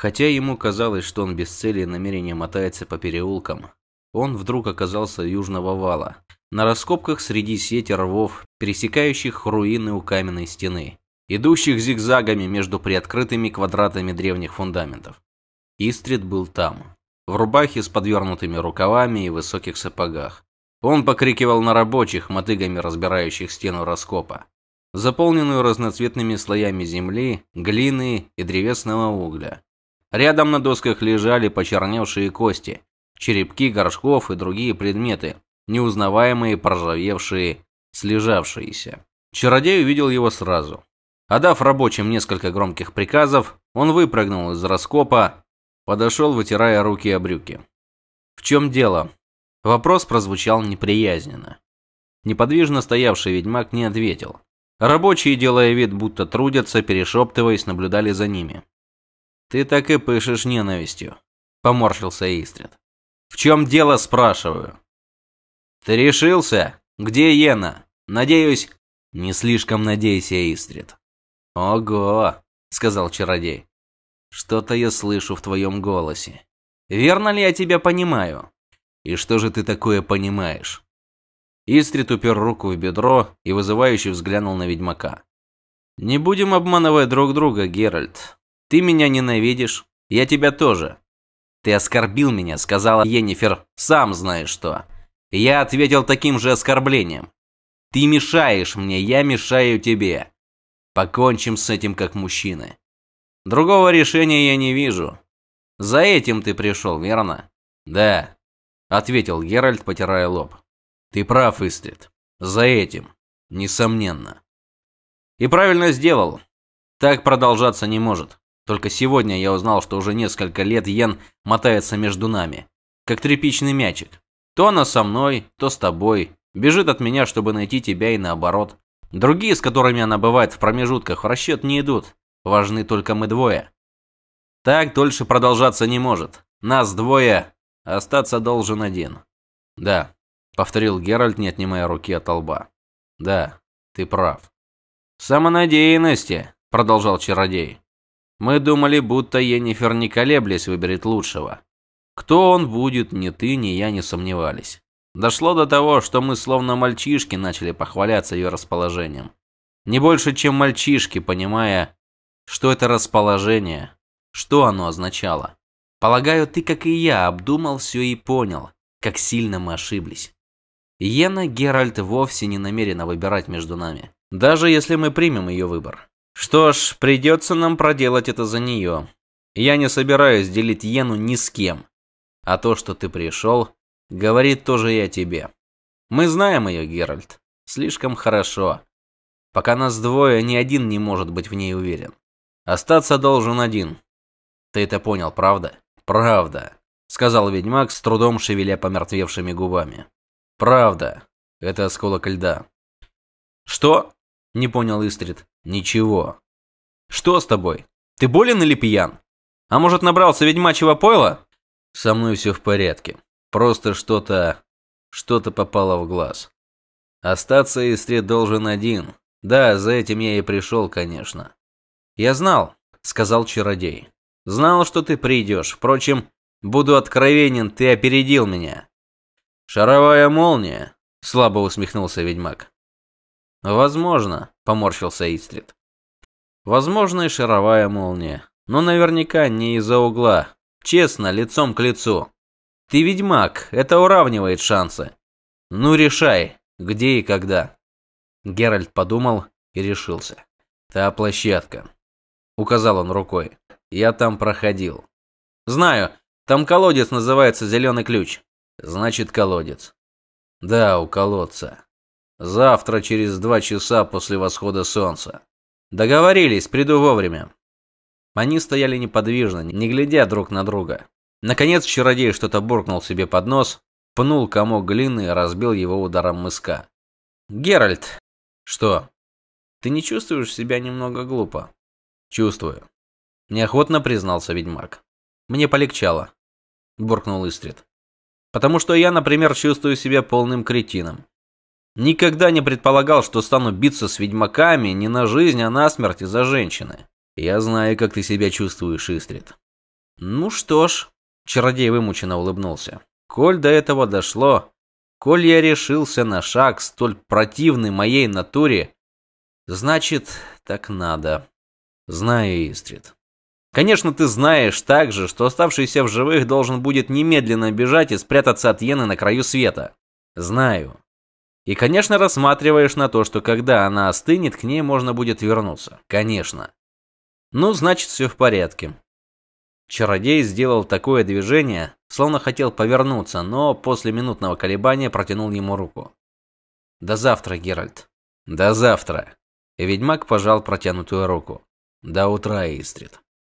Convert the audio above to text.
Хотя ему казалось, что он без цели и намерения мотается по переулкам, он вдруг оказался южного вала, на раскопках среди сети рвов, пересекающих руины у каменной стены, идущих зигзагами между приоткрытыми квадратами древних фундаментов. Истрид был там, в рубахе с подвернутыми рукавами и высоких сапогах. Он покрикивал на рабочих, мотыгами разбирающих стену раскопа, заполненную разноцветными слоями земли, глины и древесного угля. Рядом на досках лежали почерневшие кости, черепки горшков и другие предметы, неузнаваемые, проржавевшие, слежавшиеся. Чародей увидел его сразу. Отдав рабочим несколько громких приказов, он выпрыгнул из раскопа, подошел, вытирая руки о брюки. «В чем дело?» Вопрос прозвучал неприязненно. Неподвижно стоявший ведьмак не ответил. Рабочие, делая вид, будто трудятся, перешептываясь, наблюдали за ними. «Ты так и пышешь ненавистью», — поморщился Истрид. «В чем дело, спрашиваю?» «Ты решился? Где Йена? Надеюсь...» «Не слишком надейся, Истрид». «Ого», — сказал чародей. «Что-то я слышу в твоем голосе. Верно ли я тебя понимаю?» «И что же ты такое понимаешь?» Истрид упер руку в бедро и вызывающе взглянул на ведьмака. «Не будем обманывать друг друга, Геральт. Ты меня ненавидишь, я тебя тоже. Ты оскорбил меня, сказала Йеннифер, сам знаешь что. Я ответил таким же оскорблением. Ты мешаешь мне, я мешаю тебе. Покончим с этим как мужчины. Другого решения я не вижу. За этим ты пришел, верно? Да, ответил Геральт, потирая лоб. Ты прав, Истрид. За этим, несомненно. И правильно сделал. Так продолжаться не может. Только сегодня я узнал, что уже несколько лет Йен мотается между нами, как тряпичный мячик. То она со мной, то с тобой, бежит от меня, чтобы найти тебя и наоборот. Другие, с которыми она бывает в промежутках, в расчет не идут. Важны только мы двое. Так дольше продолжаться не может. Нас двое, остаться должен один. Да, повторил Геральт, не отнимая руки от лба. Да, ты прав. Самонадеянности, продолжал чародей. Мы думали, будто Йеннифер не колеблясь выберет лучшего. Кто он будет, ни ты, ни я не сомневались. Дошло до того, что мы словно мальчишки начали похваляться ее расположением. Не больше, чем мальчишки, понимая, что это расположение, что оно означало. Полагаю, ты, как и я, обдумал все и понял, как сильно мы ошиблись. Йена Геральт вовсе не намерена выбирать между нами, даже если мы примем ее выбор. Что ж, придется нам проделать это за нее. Я не собираюсь делить Йену ни с кем. А то, что ты пришел, говорит тоже о тебе. Мы знаем ее, Геральт. Слишком хорошо. Пока нас двое, ни один не может быть в ней уверен. Остаться должен один. Ты это понял, правда? Правда, сказал ведьмак, с трудом шевеля помертвевшими губами. Правда. Это осколок льда. Что? Не понял Истрид. Ничего. Что с тобой? Ты болен или пьян? А может, набрался ведьмачьего пойла? Со мной все в порядке. Просто что-то... что-то попало в глаз. Остаться Истрид должен один. Да, за этим я и пришел, конечно. Я знал, сказал чародей. Знал, что ты придешь. Впрочем, буду откровенен, ты опередил меня. Шаровая молния, слабо усмехнулся ведьмак. Возможно, поморщился Истрид. Возможно и шаровая молния, но наверняка не из-за угла. Честно, лицом к лицу. Ты ведьмак, это уравнивает шансы. Ну решай, где и когда. Геральт подумал и решился. Та площадка. Указал он рукой. Я там проходил. Знаю, там колодец называется Зеленый ключ. Значит, колодец. Да, у колодца. Завтра через два часа после восхода солнца. Договорились, приду вовремя. Они стояли неподвижно, не глядя друг на друга. Наконец чародей что-то буркнул себе под нос, пнул комок глины и разбил его ударом мыска. Геральт, что? Ты не чувствуешь себя немного глупо? Чувствую. Неохотно признался ведьмак. Мне полегчало, буркнул Истрид. Потому что я, например, чувствую себя полным кретином. Никогда не предполагал, что стану биться с ведьмаками не на жизнь, а на смерть из-за женщины. Я знаю, как ты себя чувствуешь, Истрид. Ну что ж, чародей вымученно улыбнулся. Коль до этого дошло, коль я решился на шаг столь противный моей натуре, значит, так надо. Знаю, Истрид. Конечно, ты знаешь также, что оставшийся в живых должен будет немедленно бежать и спрятаться от Йены на краю света. Знаю. И, конечно, рассматриваешь на то, что когда она остынет, к ней можно будет вернуться. Конечно. Ну, значит, все в порядке. Чародей сделал такое движение, словно хотел повернуться, но после минутного колебания протянул ему руку. До завтра, Геральт. До завтра. Ведьмак пожал протянутую руку. До утра, Истрид.